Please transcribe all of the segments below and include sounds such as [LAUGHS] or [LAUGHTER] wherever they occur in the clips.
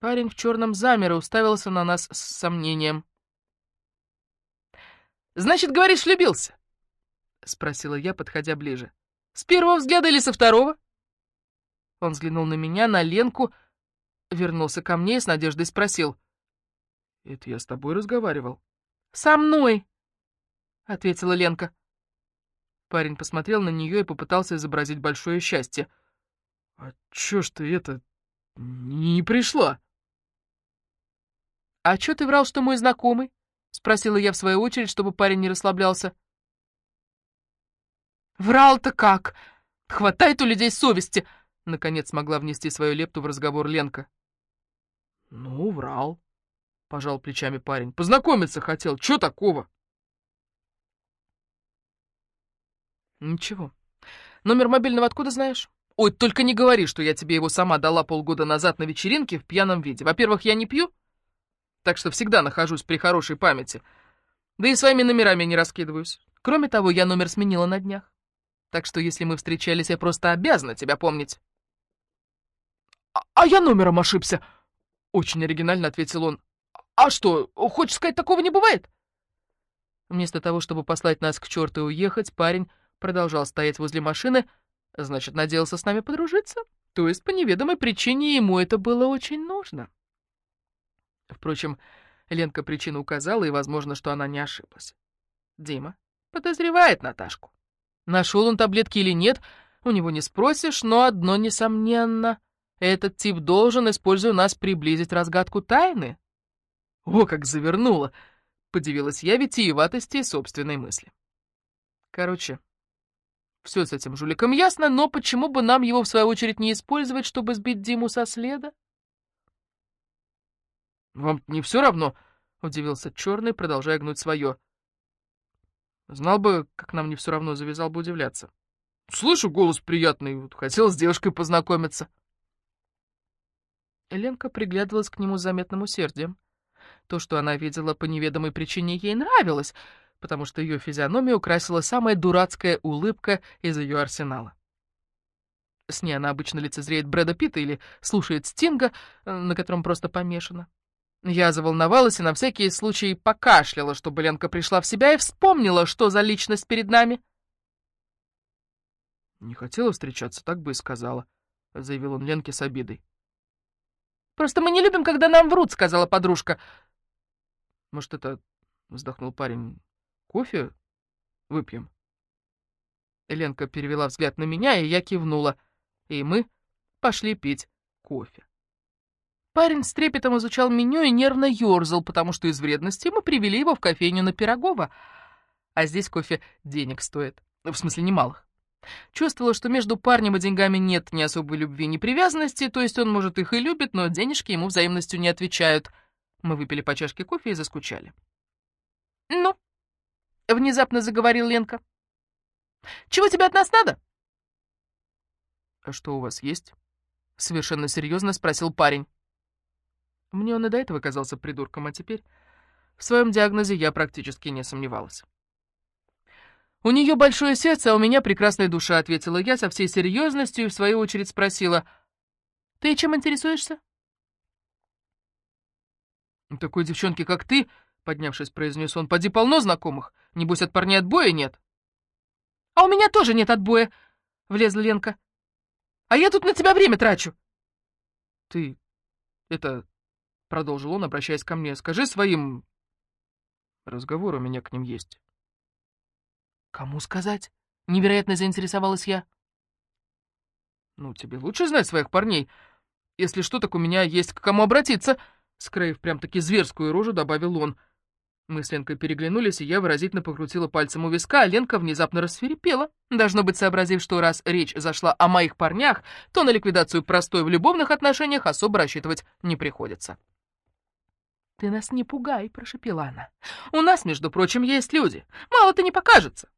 Парень в черном замер и уставился на нас с сомнением. «Значит, говоришь, влюбился?» — спросила я, подходя ближе. «С первого взгляда или со второго?» Он взглянул на меня, на Ленку, вернулся ко мне и с надеждой спросил. «Это я с тобой разговаривал?» «Со мной!» — ответила Ленка. Парень посмотрел на нее и попытался изобразить большое счастье. «А чё ж ты это... не пришла?» «А чё ты врал, что мой знакомый?» — спросила я в свою очередь, чтобы парень не расслаблялся. «Врал-то как? Хватает у людей совести!» — наконец смогла внести свою лепту в разговор Ленка. «Ну, врал», — пожал плечами парень. «Познакомиться хотел. Чё такого?» «Ничего. Номер мобильного откуда знаешь?» «Ой, только не говори, что я тебе его сама дала полгода назад на вечеринке в пьяном виде. Во-первых, я не пью, так что всегда нахожусь при хорошей памяти. Да и своими номерами не раскидываюсь. Кроме того, я номер сменила на днях. Так что если мы встречались, я просто обязана тебя помнить». «А, а я номером ошибся!» Очень оригинально ответил он. «А что, хочешь сказать, такого не бывает?» Вместо того, чтобы послать нас к черту и уехать, парень продолжал стоять возле машины, значит, надеялся с нами подружиться. То есть, по неведомой причине ему это было очень нужно. Впрочем, Ленка причину указала, и возможно, что она не ошиблась. Дима подозревает Наташку. Нашел он таблетки или нет, у него не спросишь, но одно несомненно. Этот тип должен, используя нас, приблизить разгадку тайны. О, как завернула! Подивилась я витиеватости собственной мысли. Короче, все с этим жуликом ясно, но почему бы нам его, в свою очередь, не использовать, чтобы сбить Диму со следа? «Вам не все равно?» — удивился черный, продолжая гнуть свое. Знал бы, как нам не все равно, завязал бы удивляться. Слышу голос приятный, вот хотел с девушкой познакомиться. Ленка приглядывалась к нему с заметным усердием. То, что она видела по неведомой причине, ей нравилось, потому что ее физиономию украсила самая дурацкая улыбка из ее арсенала. С ней она обычно лицезреет Брэда Питта или слушает Стинга, э, на котором просто помешана. Я заволновалась и на всякий случай покашляла, чтобы Ленка пришла в себя и вспомнила, что за личность перед нами. «Не хотела встречаться, так бы и сказала», — заявил он Ленке с обидой. «Просто мы не любим, когда нам врут», — сказала подружка. «Может, это...» — вздохнул парень. «Кофе выпьем?» Ленка перевела взгляд на меня, и я кивнула. И мы пошли пить кофе. Парень с трепетом изучал меню и нервно ерзал, потому что из вредности мы привели его в кофейню на Пирогова. А здесь кофе денег стоит. В смысле, немалых. Чувствовала, что между парнем и деньгами нет ни особой любви, ни привязанности, то есть он, может, их и любит, но денежки ему взаимностью не отвечают. Мы выпили по чашке кофе и заскучали. «Ну?» — внезапно заговорил Ленка. «Чего тебе от нас надо?» «А что у вас есть?» — совершенно серьезно спросил парень. Мне он и до этого казался придурком, а теперь в своем диагнозе я практически не сомневалась. «У нее большое сердце, а у меня прекрасная душа», — ответила я со всей серьезностью и в свою очередь спросила. «Ты чем интересуешься?» «Такой девчонки, как ты», — поднявшись, произнес он, — «поди полно знакомых. Небось, от парней отбоя нет». «А у меня тоже нет отбоя», — влезла Ленка. «А я тут на тебя время трачу». «Ты... это... — продолжил он, обращаясь ко мне, — «скажи своим...» «Разговор у меня к ним есть». «Кому сказать?» — невероятно заинтересовалась я. «Ну, тебе лучше знать своих парней. Если что, так у меня есть к кому обратиться», — скроив прям-таки зверскую рожу, добавил он. Мы с Ленкой переглянулись, и я выразительно покрутила пальцем у виска, а Ленка внезапно расферепела. Должно быть, сообразив, что раз речь зашла о моих парнях, то на ликвидацию простой в любовных отношениях особо рассчитывать не приходится. «Ты нас не пугай», — прошепела она. «У нас, между прочим, есть люди. Мало-то не покажется».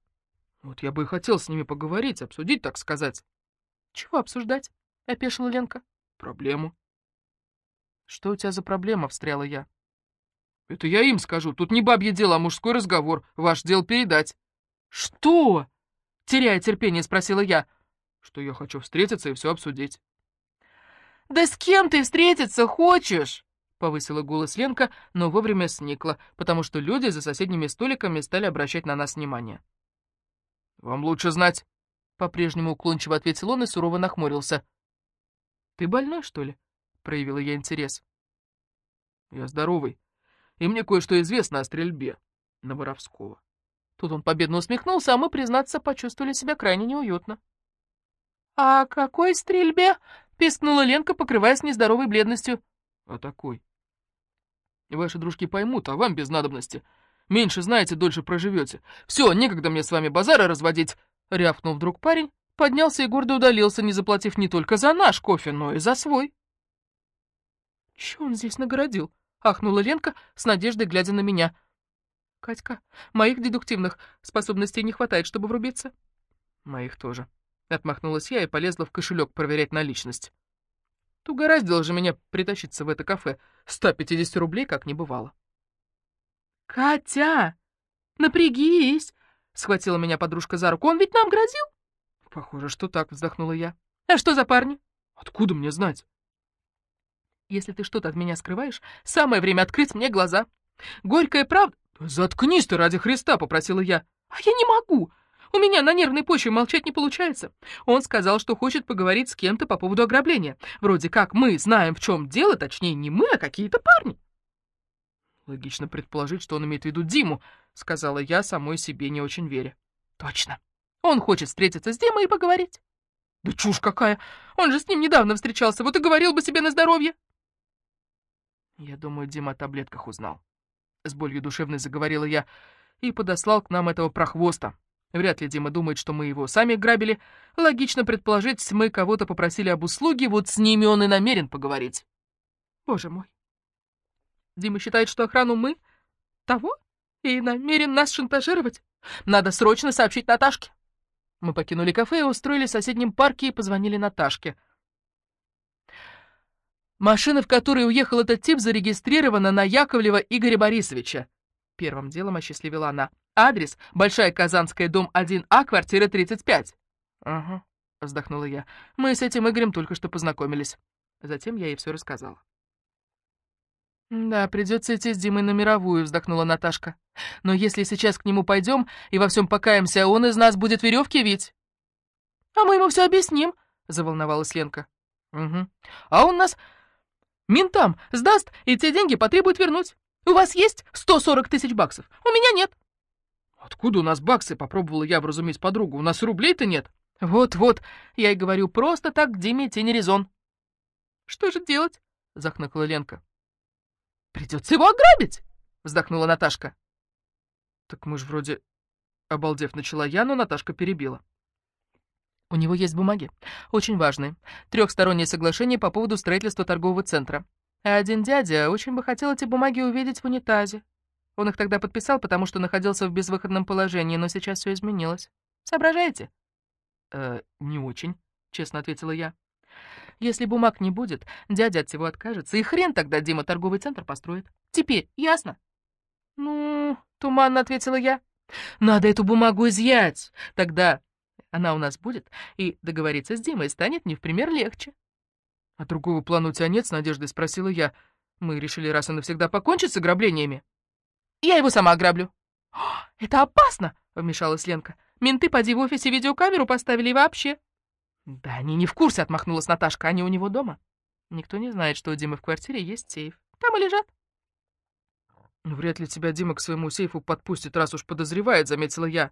«Вот я бы и хотел с ними поговорить, обсудить, так сказать». «Чего обсуждать?» — опешила Ленка. «Проблему». «Что у тебя за проблема?» — встряла я. «Это я им скажу. Тут не бабье дело, а мужской разговор. Ваш дел передать». «Что?» — теряя терпение, спросила я. «Что я хочу встретиться и все обсудить». «Да с кем ты встретиться хочешь?» Повысила голос Ленка, но вовремя сникла, потому что люди за соседними столиками стали обращать на нас внимание. «Вам лучше знать», — по-прежнему уклончиво ответил он и сурово нахмурился. «Ты больной, что ли?» — проявила я интерес. «Я здоровый, и мне кое-что известно о стрельбе на Воровского». Тут он победно усмехнулся, а мы, признаться, почувствовали себя крайне неуютно. «А какой стрельбе?» — пискнула Ленка, покрываясь нездоровой бледностью. «А такой?» Ваши дружки поймут, а вам без надобности. Меньше знаете, дольше проживете. Все, некогда мне с вами базара разводить!» Рявкнул вдруг парень, поднялся и гордо удалился, не заплатив не только за наш кофе, но и за свой. «Чё он здесь нагородил?» — ахнула Ленка, с надеждой глядя на меня. «Катька, моих дедуктивных способностей не хватает, чтобы врубиться». «Моих тоже», — отмахнулась я и полезла в кошелек проверять наличность. Угораздило же меня притащиться в это кафе. 150 рублей как не бывало. «Катя, напрягись!» — схватила меня подружка за руку. «Он ведь нам грозил?» «Похоже, что так», — вздохнула я. «А что за парни?» «Откуда мне знать?» «Если ты что-то от меня скрываешь, самое время открыть мне глаза. Горькая правда...» «Заткнись ты ради Христа!» — попросила я. «А я не могу! У меня на нервной почве молчать не получается. Он сказал, что хочет поговорить с кем-то по поводу ограбления. Вроде как мы знаем, в чем дело, точнее, не мы, а какие-то парни. Логично предположить, что он имеет в виду Диму, сказала я, самой себе не очень веря. Точно. Он хочет встретиться с Димой и поговорить. Да чушь какая! Он же с ним недавно встречался, вот и говорил бы себе на здоровье. Я думаю, Дима о таблетках узнал. С болью душевной заговорила я и подослал к нам этого прохвоста. Вряд ли Дима думает, что мы его сами грабили. Логично предположить, мы кого-то попросили об услуге, вот с ними он и намерен поговорить. Боже мой. Дима считает, что охрану мы? Того? И намерен нас шантажировать? Надо срочно сообщить Наташке. Мы покинули кафе и устроились в соседнем парке и позвонили Наташке. Машина, в которой уехал этот тип, зарегистрирована на Яковлева Игоря Борисовича. Первым делом осчастливила она. Адрес — Большая Казанская, дом 1А, квартира 35. «Ага», — вздохнула я. «Мы с этим Игорем только что познакомились». Затем я ей все рассказала. «Да, придется идти с Димой на мировую», — вздохнула Наташка. «Но если сейчас к нему пойдем и во всем покаемся, он из нас будет веревки вить». «А мы ему все объясним», — заволновалась Ленка. «Угу. А он нас ментам сдаст и те деньги потребует вернуть. У вас есть 140 тысяч баксов? У меня нет». «Откуда у нас баксы?» — попробовала я вразумить подругу. «У нас рублей-то нет». «Вот-вот, я и говорю, просто так Диме идти не резон». «Что же делать?» — захныкала Ленка. «Придется его ограбить!» — вздохнула Наташка. «Так мы ж вроде...» — обалдев начала я, но Наташка перебила. «У него есть бумаги, очень важные. Трехстороннее соглашение по поводу строительства торгового центра. А один дядя очень бы хотел эти бумаги увидеть в унитазе. Он их тогда подписал, потому что находился в безвыходном положении, но сейчас все изменилось. Соображаете?» «Э, не очень», — честно ответила я. «Если бумаг не будет, дядя от всего откажется, и хрен тогда Дима торговый центр построит. Теперь ясно?» «Ну...» — туманно ответила я. «Надо эту бумагу изъять. Тогда она у нас будет, и договориться с Димой станет не в пример легче». «А другого плана у тебя нет?» — с надеждой спросила я. «Мы решили раз и навсегда покончить с ограблениями». Я его сама ограблю». «Это опасно!» — вмешалась Ленка. «Менты, поди, в офисе видеокамеру поставили и вообще». «Да они не в курсе», — отмахнулась Наташка. «Они у него дома. Никто не знает, что у Димы в квартире есть сейф. Там и лежат». «Ну, вряд ли тебя Дима к своему сейфу подпустит, раз уж подозревает», — заметила я.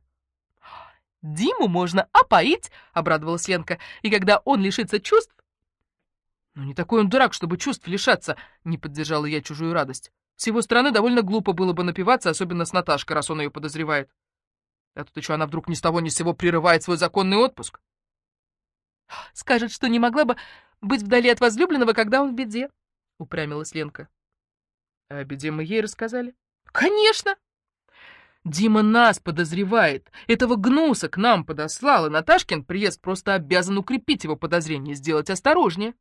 «Диму можно опоить», — обрадовалась Ленка. «И когда он лишится чувств...» «Ну, не такой он дурак, чтобы чувств лишаться», — не поддержала я чужую радость. С его стороны довольно глупо было бы напиваться, особенно с Наташкой, раз он ее подозревает. А тут еще она вдруг ни с того ни с сего прерывает свой законный отпуск. «Скажет, что не могла бы быть вдали от возлюбленного, когда он в беде», — упрямилась Ленка. «А о беде мы ей рассказали?» «Конечно!» «Дима нас подозревает. Этого гнуса к нам подослал, и Наташкин приезд просто обязан укрепить его подозрение, сделать осторожнее».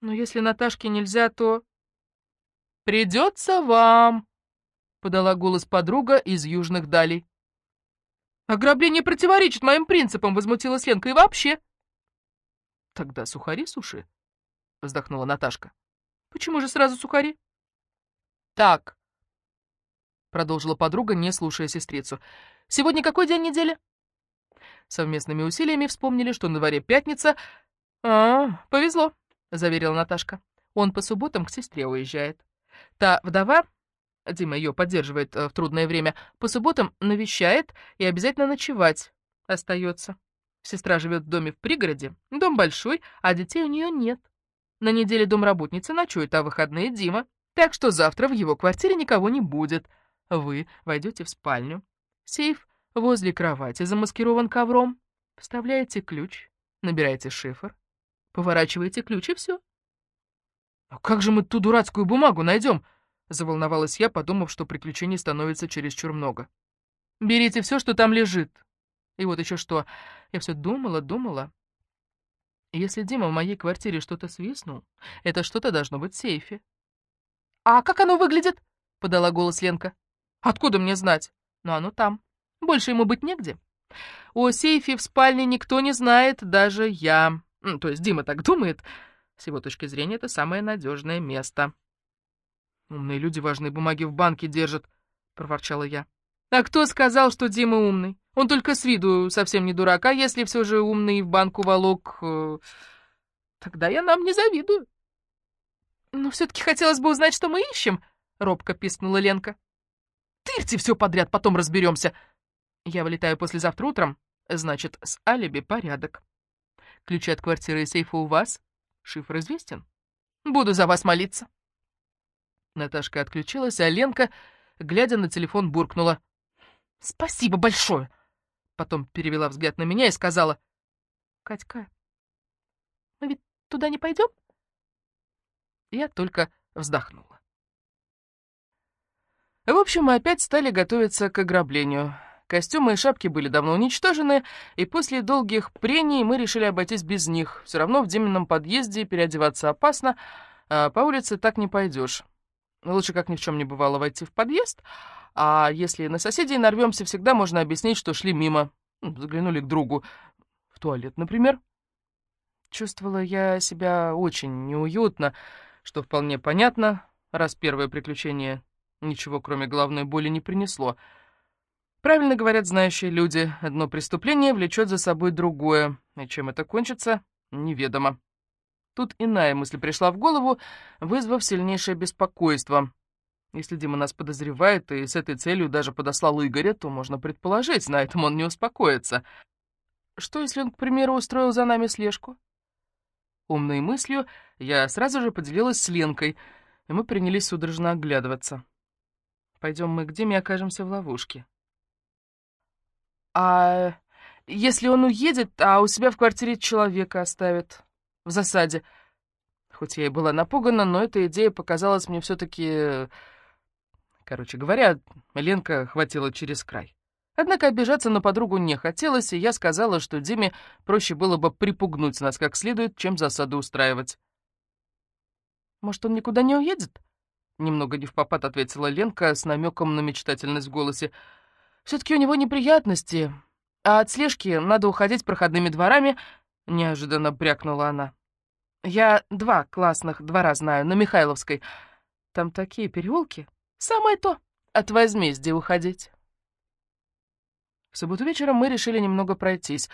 «Но если Наташке нельзя, то...» «Придется вам», — подала голос подруга из южных далей. «Ограбление противоречит моим принципам», — возмутилась Ленка, — «и вообще». «Тогда сухари суши», — вздохнула Наташка. «Почему же сразу сухари?» «Так», — продолжила подруга, не слушая сестрицу. «Сегодня какой день недели?» Совместными усилиями вспомнили, что на дворе пятница. «А, повезло», — заверила Наташка. «Он по субботам к сестре уезжает. Та вдова, Дима ее поддерживает э, в трудное время, по субботам навещает и обязательно ночевать остается. Сестра живет в доме в пригороде, дом большой, а детей у нее нет. На неделе домработница ночует, а выходные Дима. Так что завтра в его квартире никого не будет. Вы войдете в спальню. Сейф возле кровати замаскирован ковром. Вставляете ключ, набираете шифр, поворачиваете ключ и все. «А как же мы ту дурацкую бумагу найдем?» — заволновалась я, подумав, что приключений становится чересчур много. «Берите все, что там лежит. И вот еще что. Я все думала, думала. Если Дима в моей квартире что-то свистнул, это что-то должно быть в сейфе». «А как оно выглядит?» — подала голос Ленка. «Откуда мне знать? Но оно там. Больше ему быть негде. О сейфе в спальне никто не знает, даже я. То есть Дима так думает». С его точки зрения, это самое надежное место. «Умные люди важные бумаги в банке держат», — проворчала я. «А кто сказал, что Дима умный? Он только с виду совсем не дурак, а если все же умный в банку волок, э, тогда я нам не завидую». «Но все-таки хотелось бы узнать, что мы ищем», — робко пискнула Ленка. «Тырьте все подряд, потом разберемся. Я вылетаю послезавтра утром, значит, с алиби порядок. Ключи от квартиры и сейфа у вас?» Шифр известен? Буду за вас молиться. Наташка отключилась, а Ленка, глядя на телефон, буркнула. «Спасибо большое!» Потом перевела взгляд на меня и сказала. «Катька, мы ведь туда не пойдем?» Я только вздохнула. В общем, мы опять стали готовиться к ограблению. Костюмы и шапки были давно уничтожены, и после долгих прений мы решили обойтись без них. Все равно в Димином подъезде переодеваться опасно, а по улице так не пойдешь. Лучше, как ни в чем не бывало, войти в подъезд, а если на соседей нарвемся, всегда можно объяснить, что шли мимо. Ну, заглянули к другу. В туалет, например. Чувствовала я себя очень неуютно, что вполне понятно, раз первое приключение ничего, кроме головной боли, не принесло — Правильно говорят знающие люди, одно преступление влечет за собой другое, и чем это кончится, неведомо. Тут иная мысль пришла в голову, вызвав сильнейшее беспокойство. Если Дима нас подозревает и с этой целью даже подослал Игоря, то можно предположить, на этом он не успокоится. Что, если он, к примеру, устроил за нами слежку? Умной мыслью я сразу же поделилась с Ленкой, и мы принялись судорожно оглядываться. Пойдем мы к Диме окажемся в ловушке. А если он уедет, а у себя в квартире человека оставит? В засаде. Хоть я и была напугана, но эта идея показалась мне все-таки... Короче говоря, Ленка хватила через край. Однако обижаться на подругу не хотелось, и я сказала, что Диме проще было бы припугнуть нас как следует, чем засаду устраивать. «Может, он никуда не уедет?» Немного не в попад ответила Ленка с намеком на мечтательность в голосе. Все-таки у него неприятности, а от слежки надо уходить проходными дворами», — неожиданно брякнула она. «Я два классных двора знаю, на Михайловской. Там такие переулки. Самое то, от возмездия уходить». В субботу вечером мы решили немного пройтись,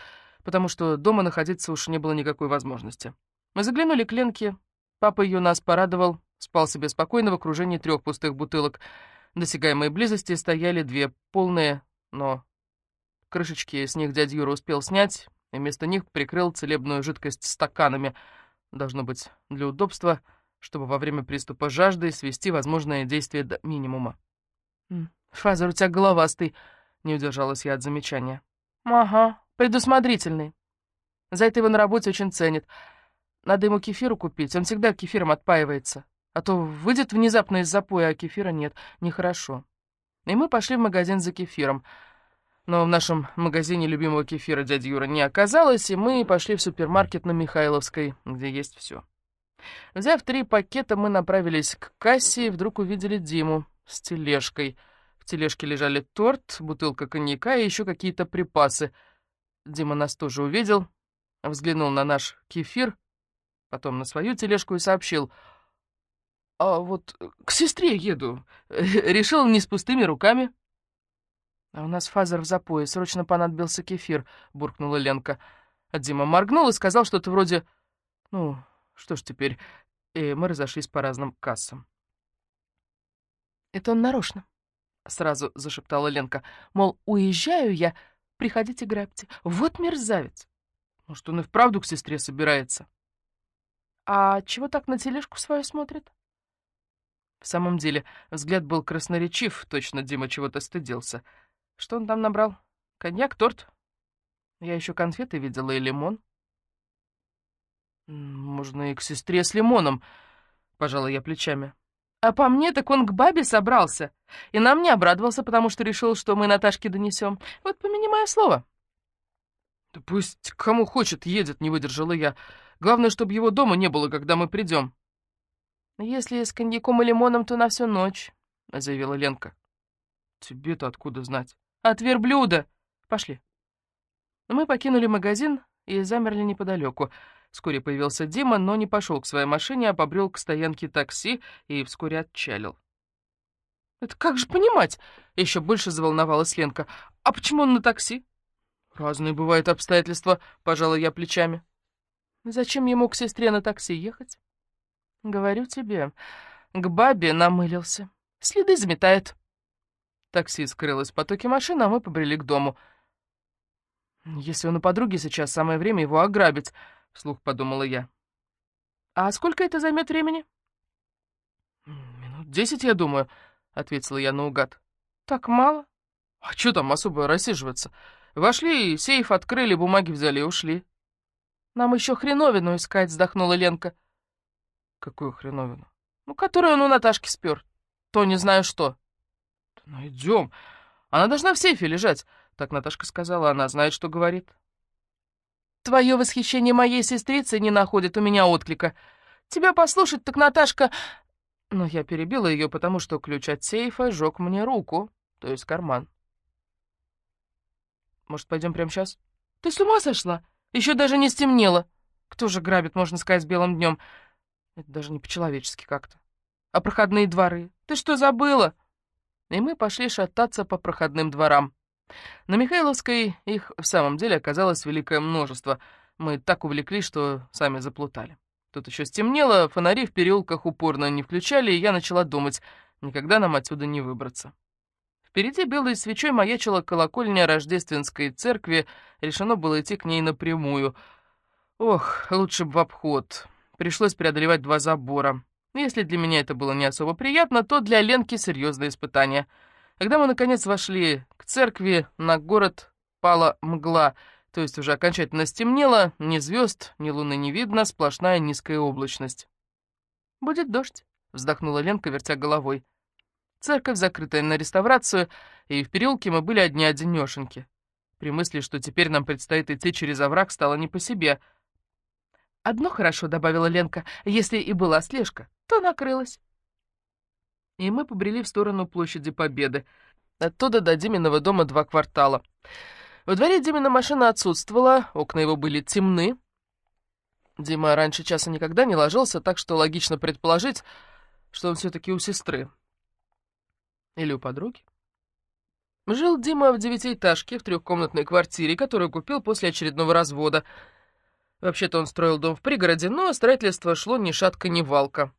потому что дома находиться уж не было никакой возможности. Мы заглянули к Ленке, папа ее нас порадовал, спал себе спокойно в окружении трех пустых бутылок — досягаемой близости стояли две полные, но крышечки с них дядя Юра успел снять, и вместо них прикрыл целебную жидкость стаканами, должно быть, для удобства, чтобы во время приступа жажды свести возможное действие до минимума. «Father, у тебя головастый», — не удержалась я от замечания. «Ага, предусмотрительный. За это его на работе очень ценят. Надо ему кефиру купить, он всегда кефиром отпаивается». А то выйдет внезапно из запоя, а кефира нет. Нехорошо. И мы пошли в магазин за кефиром. Но в нашем магазине любимого кефира дяди Юра не оказалось, и мы пошли в супермаркет на Михайловской, где есть все. Взяв три пакета, мы направились к кассе и вдруг увидели Диму с тележкой. В тележке лежали торт, бутылка коньяка и еще какие-то припасы. Дима нас тоже увидел, взглянул на наш кефир потом на свою тележку и сообщил. «А вот к сестре еду. [LAUGHS] Решил не с пустыми руками». «А у нас фазер в запое, срочно понадобился кефир», — буркнула Ленка. А Дима моргнул и сказал что-то вроде «Ну, что ж теперь?» И мы разошлись по разным кассам. «Это он нарочно», — сразу зашептала Ленка. «Мол, уезжаю я, приходите грабьте. Вот мерзавец!» Может, он и вправду к сестре собирается? «А чего так на тележку свою смотрит?» В самом деле, взгляд был красноречив, точно Дима чего-то стыдился. Что он там набрал? Коньяк, торт? Я еще конфеты видела и лимон. Можно и к сестре с лимоном, пожала я плечами. А по мне, так он к бабе собрался. И нам не обрадовался, потому что решил, что мы Наташке донесем. Вот помяни мое слово. Да пусть кому хочет едет, не выдержала я. Главное, чтобы его дома не было, когда мы придем. Если с коньяком и лимоном, то на всю ночь, заявила Ленка. Тебе-то откуда знать? От верблюда! Пошли. Мы покинули магазин и замерли неподалеку. Вскоре появился Дима, но не пошел к своей машине, а побрел к стоянке такси и вскоре отчалил. «Это как же понимать?» — еще больше заволновалась Ленка. «А почему он на такси?» «Разные бывают обстоятельства», — пожала я плечами. «Зачем ему к сестре на такси ехать?» «Говорю тебе, к бабе намылился. Следы заметает». Такси скрылось в потоке машин, а мы побрели к дому. «Если он у подруги сейчас, самое время его ограбить», — вслух подумала я. «А сколько это займет времени?» «Минут десять, я думаю», — ответила я наугад. «Так мало?» «А что там особо рассиживаться? Вошли, сейф открыли, бумаги взяли и ушли». «Нам еще хреновину искать», — вздохнула Ленка. «Какую хреновину?» «Ну, которую он у Наташки спер. То не знаю что». «Найдем. Она должна в сейфе лежать», — так Наташка сказала. Она знает, что говорит. «Твое восхищение моей сестрицы не находит у меня отклика. Тебя послушать, так Наташка...» Но я перебила ее, потому что ключ от сейфа жег мне руку, то есть карман. «Может, пойдем прямо сейчас?» «Ты с ума сошла? Еще даже не стемнело. Кто же грабит, можно сказать, белым днем? Это даже не по-человечески как-то. А проходные дворы? Ты что, забыла?» и мы пошли шататься по проходным дворам. На Михайловской их в самом деле оказалось великое множество. Мы так увлеклись, что сами заплутали. Тут еще стемнело, фонари в переулках упорно не включали, и я начала думать, никогда нам отсюда не выбраться. Впереди белой свечой маячила колокольня рождественской церкви, решено было идти к ней напрямую. Ох, лучше бы в обход. Пришлось преодолевать два забора. Если для меня это было не особо приятно, то для Ленки серьезное испытание. Когда мы, наконец, вошли к церкви, на город пала мгла, то есть уже окончательно стемнело, ни звезд, ни луны не видно, сплошная низкая облачность. «Будет дождь», — вздохнула Ленка, вертя головой. Церковь, закрытая на реставрацию, и в переулке мы были одни-одинешеньки. При мысли, что теперь нам предстоит идти через овраг, стало не по себе. «Одно хорошо», — добавила Ленка, — «если и была слежка, то накрылась. И мы побрели в сторону площади Победы. Оттуда до Диминого дома два квартала. Во дворе Димина машина отсутствовала, окна его были темны. Дима раньше часа никогда не ложился, так что логично предположить, что он все-таки у сестры. Или у подруги. Жил Дима в девятиэтажке, в трехкомнатной квартире, которую купил после очередного развода. Вообще-то он строил дом в пригороде, но строительство шло ни шатка, ни валка.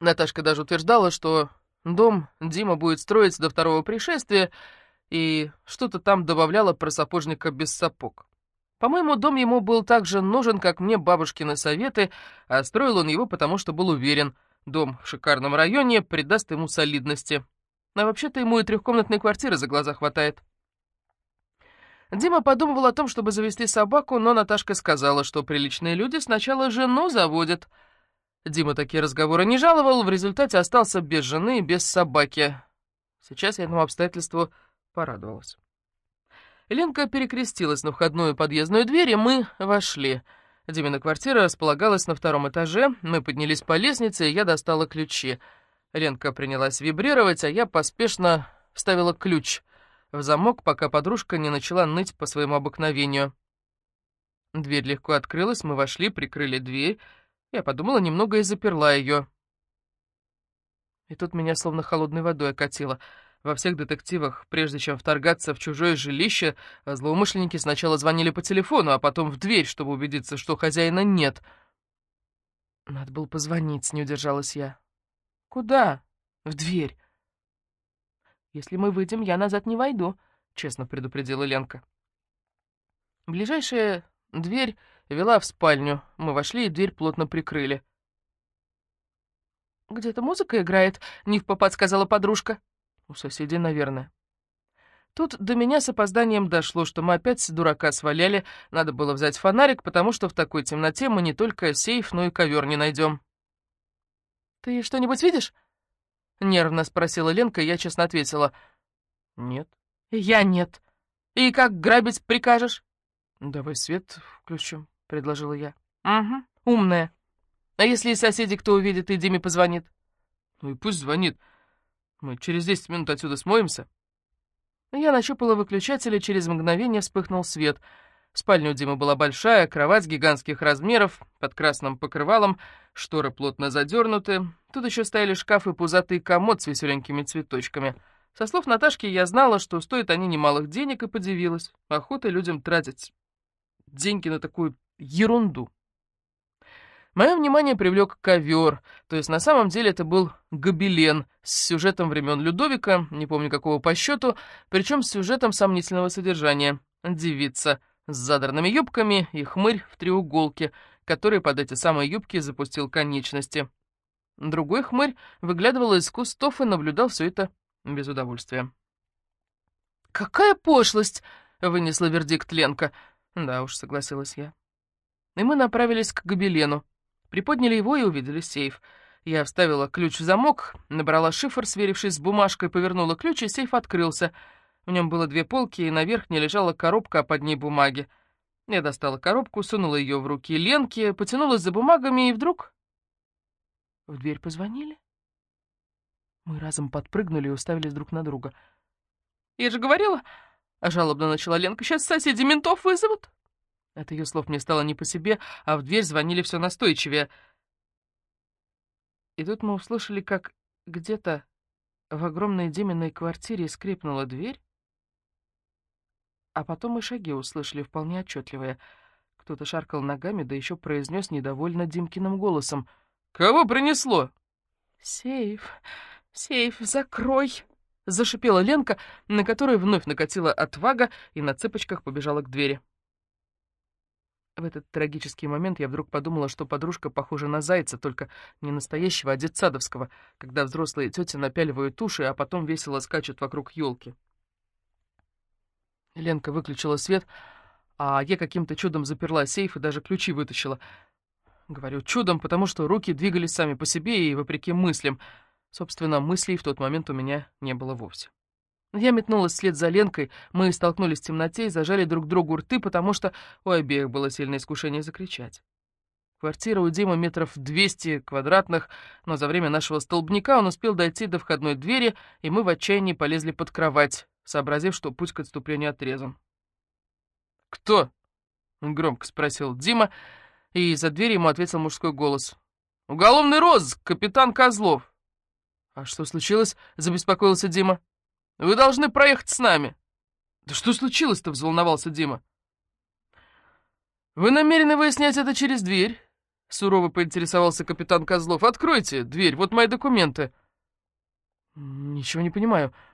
Наташка даже утверждала, что дом Дима будет строить до второго пришествия, и что-то там добавляла про сапожника без сапог. По-моему, дом ему был так же нужен, как мне бабушкины советы, а строил он его потому, что был уверен, дом в шикарном районе придаст ему солидности. А вообще-то ему и трехкомнатной квартиры за глаза хватает. Дима подумывал о том, чтобы завести собаку, но Наташка сказала, что приличные люди сначала жену заводят — Дима такие разговоры не жаловал, в результате остался без жены и без собаки. Сейчас я этому обстоятельству порадовалась. Ленка перекрестилась на входную подъездную дверь, и мы вошли. Димина квартира располагалась на втором этаже, мы поднялись по лестнице, и я достала ключи. Ленка принялась вибрировать, а я поспешно вставила ключ в замок, пока подружка не начала ныть по своему обыкновению. Дверь легко открылась, мы вошли, прикрыли дверь, Я подумала немного и заперла ее. И тут меня словно холодной водой окатило. Во всех детективах, прежде чем вторгаться в чужое жилище, злоумышленники сначала звонили по телефону, а потом в дверь, чтобы убедиться, что хозяина нет. Надо было позвонить, не удержалась я. «Куда?» «В дверь». «Если мы выйдем, я назад не войду», — честно предупредила Ленка. Ближайшая дверь вела в спальню. Мы вошли, и дверь плотно прикрыли. «Где-то музыка играет», — не в попад сказала подружка. «У соседей, наверное». Тут до меня с опозданием дошло, что мы опять дурака сваляли, надо было взять фонарик, потому что в такой темноте мы не только сейф, но и ковер не найдем. «Ты что-нибудь видишь?» — нервно спросила Ленка, и я честно ответила. «Нет». «Я нет. И как грабить прикажешь?» «Давай свет включим», — предложила я. «Угу, умная. А если соседи кто увидит и Диме позвонит?» «Ну и пусть звонит. Мы через десять минут отсюда смоемся». Я нащупала выключатель, и через мгновение вспыхнул свет. Спальня у Димы была большая, кровать гигантских размеров, под красным покрывалом, шторы плотно задернуты. Тут еще стояли шкаф и пузатый комод с веселенькими цветочками. Со слов Наташки я знала, что стоят они немалых денег, и подивилась. Охота людям тратить деньги на такую ерунду. Мое внимание привлек ковер, то есть на самом деле это был гобелен с сюжетом времен Людовика, не помню какого по счету, причем с сюжетом сомнительного содержания. Девица с задранными юбками и хмырь в треуголке, который под эти самые юбки запустил конечности. Другой хмырь выглядывал из кустов и наблюдал все это без удовольствия. «Какая пошлость!» — вынесла вердикт Ленка. «Да уж», — согласилась я. И мы направились к гобелену. Приподняли его и увидели сейф. Я вставила ключ в замок, набрала шифр, сверившись с бумажкой, повернула ключ, и сейф открылся. В нем было две полки, и на верхней лежала коробка, а под ней бумаги. Я достала коробку, сунула ее в руки Ленки, потянулась за бумагами, и вдруг... В дверь позвонили. Мы разом подпрыгнули и уставились друг на друга. «Я же говорила...» — жалобно начала Ленка. «Сейчас соседи ментов вызовут». От ее слов мне стало не по себе, а в дверь звонили все настойчивее. И тут мы услышали, как где-то в огромной Диминой квартире скрипнула дверь, а потом и шаги услышали вполне отчетливые. Кто-то шаркал ногами, да еще произнес недовольно Димкиным голосом. «Кого принесло?» «Сейф, сейф, закрой!» Зашипела Ленка, на которой вновь накатила отвага и на цепочках побежала к двери. В этот трагический момент я вдруг подумала, что подружка похожа на зайца, только не настоящего, а детсадовского, когда взрослые тети напяливают уши, а потом весело скачут вокруг елки. Ленка выключила свет, а я каким-то чудом заперла сейф и даже ключи вытащила. Говорю чудом, потому что руки двигались сами по себе и вопреки мыслям. Собственно, мыслей в тот момент у меня не было вовсе. Я метнулась вслед за Ленкой, мы столкнулись в темноте и зажали друг другу рты, потому что у обеих было сильное искушение закричать. Квартира у Димы метров 200 квадратных, но за время нашего столбняка он успел дойти до входной двери, и мы в отчаянии полезли под кровать, сообразив, что путь к отступлению отрезан. «Кто?» — громко спросил Дима, и за дверью ему ответил мужской голос. «Уголовный розыск, капитан Козлов!» «А что случилось?» — забеспокоился Дима. Вы должны проехать с нами». «Да что случилось-то?» — взволновался Дима. «Вы намерены выяснять это через дверь?» — сурово поинтересовался капитан Козлов. «Откройте дверь, вот мои документы». «Ничего не понимаю», —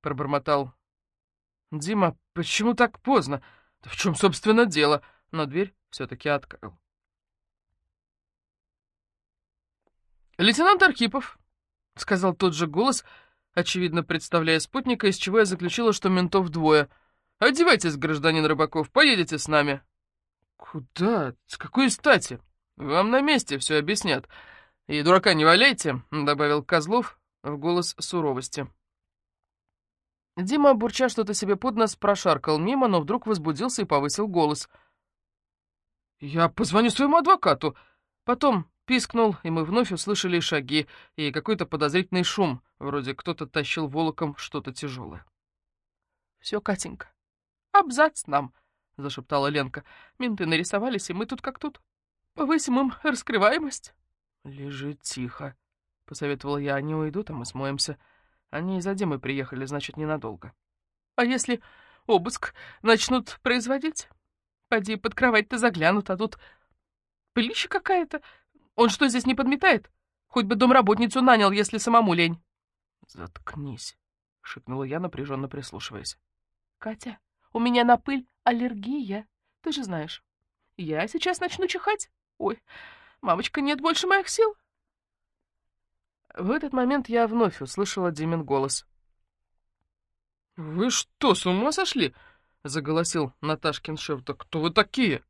пробормотал. «Дима, почему так поздно? Да в чем, собственно, дело?» Но дверь все-таки открыл. «Лейтенант Архипов», — сказал тот же голос, — очевидно представляя спутника, из чего я заключила, что ментов двое. «Одевайтесь, гражданин Рыбаков, поедете с нами». «Куда? С какой стати?» «Вам на месте все объяснят. И дурака не валяйте», — добавил Козлов в голос суровости. Дима, бурча что-то себе под нос, прошаркал мимо, но вдруг возбудился и повысил голос. «Я позвоню своему адвокату. Потом пискнул, и мы вновь услышали шаги и какой-то подозрительный шум, вроде кто-то тащил волоком что-то тяжелое. «Все, Катенька, абзац нам!» — зашептала Ленка. «Менты нарисовались, и мы тут как тут. повысим им раскрываемость». «Лежи тихо», — посоветовал я. «Они уйдут, а мы смоемся. Они из Адемы приехали, значит, ненадолго». «А если обыск начнут производить? Пойди под кровать-то заглянут, а тут пылища какая-то. Он что, здесь не подметает? Хоть бы домработницу нанял, если самому лень». «Заткнись», — шепнула я, напряженно прислушиваясь. «Катя, у меня на пыль аллергия, ты же знаешь. Я сейчас начну чихать. Ой, мамочка, нет больше моих сил». В этот момент я вновь услышала Димин голос. «Вы что, с ума сошли?» — заголосил Наташкин шеф. «Да кто вы такие?»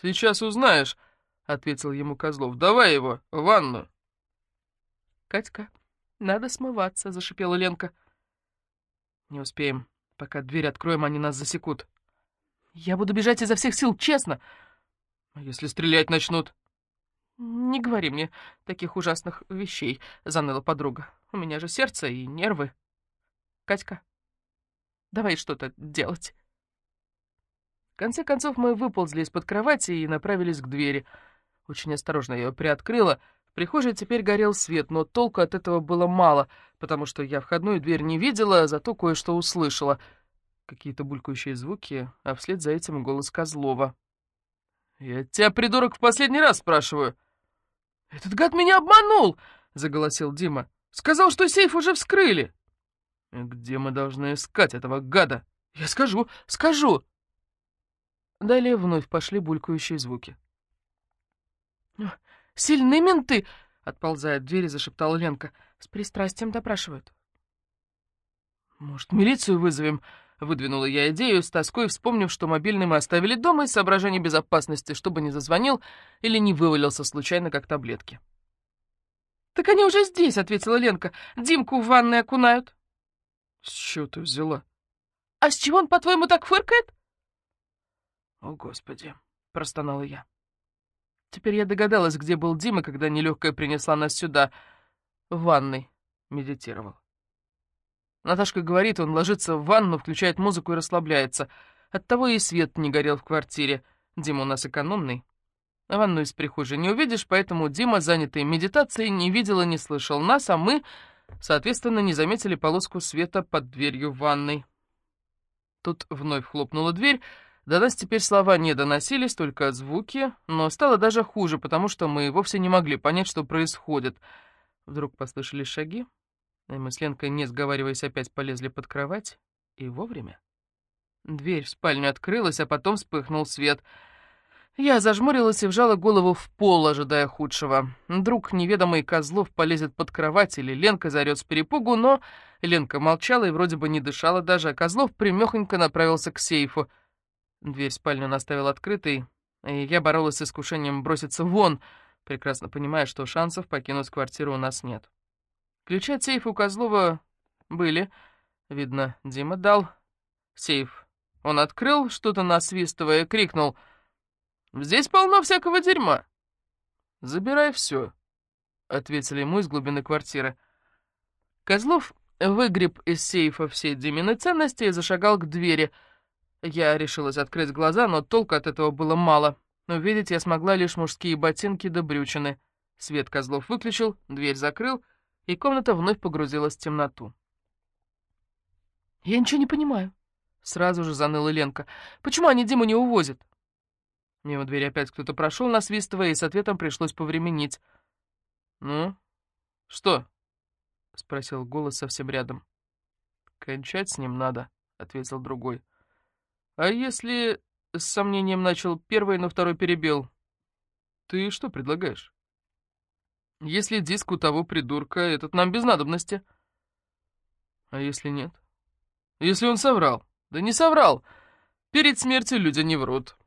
«Сейчас узнаешь», — ответил ему Козлов. «Давай его в ванну». «Катька, надо смываться», — зашипела Ленка. «Не успеем. Пока дверь откроем, они нас засекут». «Я буду бежать изо всех сил, честно!» «А если стрелять начнут?» «Не говори мне таких ужасных вещей», — заныла подруга. «У меня же сердце и нервы. Катька, давай что-то делать». В конце концов мы выползли из-под кровати и направились к двери. Очень осторожно я ее приоткрыла. В прихожей теперь горел свет, но толку от этого было мало, потому что я входную дверь не видела, зато кое-что услышала. Какие-то булькающие звуки, а вслед за этим голос Козлова. «Я тебя, придурок, в последний раз спрашиваю!» «Этот гад меня обманул!» — заголосил Дима. «Сказал, что сейф уже вскрыли!» «Где мы должны искать этого гада?» «Я скажу, скажу!» Далее вновь пошли булькающие звуки. «Сильные менты!» — отползая от двери, зашептала Ленка. «С пристрастием допрашивают». «Может, милицию вызовем?» — выдвинула я идею, с тоской вспомнив, что мобильный мы оставили дома из соображений безопасности, чтобы не зазвонил или не вывалился случайно, как таблетки. «Так они уже здесь», — ответила Ленка. «Димку в ванной окунают». «С чего ты взяла?» «А с чего он, по-твоему, так фыркает?» «О, Господи!» — простонала я. Теперь я догадалась, где был Дима, когда нелегкая принесла нас сюда. В ванной медитировал. Наташка говорит, он ложится в ванну, включает музыку и расслабляется. Оттого и свет не горел в квартире. Дима у нас экономный. Ванну из прихожей не увидишь, поэтому Дима, занятый медитацией, не видел и не слышал нас, а мы, соответственно, не заметили полоску света под дверью ванной. Тут вновь хлопнула дверь. До нас теперь слова не доносились, только звуки, но стало даже хуже, потому что мы вовсе не могли понять, что происходит. Вдруг послышались шаги. И мы с Ленкой, не сговариваясь, опять полезли под кровать. И вовремя. Дверь в спальню открылась, а потом вспыхнул свет. Я зажмурилась и вжала голову в пол, ожидая худшего. Вдруг неведомый Козлов полезет под кровать или Ленка зарет с перепугу, но Ленка молчала и вроде бы не дышала даже, а Козлов примехонько направился к сейфу. Дверь в спальню он оставил открытой, и я боролась с искушением броситься вон, прекрасно понимая, что шансов покинуть квартиру у нас нет. Ключи от сейфа у Козлова были. Видно, Дима дал. Сейф он открыл, что-то насвистывая, крикнул. «Здесь полно всякого дерьма!» «Забирай все», — ответили ему из глубины квартиры. Козлов выгреб из сейфа все Димины ценности и зашагал к двери. Я решилась открыть глаза, но толку от этого было мало. Увидеть я смогла лишь мужские ботинки да брючины. Свет Козлов выключил, дверь закрыл — и комната вновь погрузилась в темноту. «Я ничего не понимаю», — сразу же заныла Ленка. «Почему они Диму не увозят?» Мимо двери опять кто-то прошел, насвистывая, и с ответом пришлось повременить. «Ну, что?» — спросил голос совсем рядом. «Кончать с ним надо», — ответил другой. «А если...» — с сомнением начал первый, но второй перебил. «Ты что предлагаешь?» Если диск у того придурка, этот нам без надобности. А если нет? Если он соврал? Да не соврал. Перед смертью люди не врут.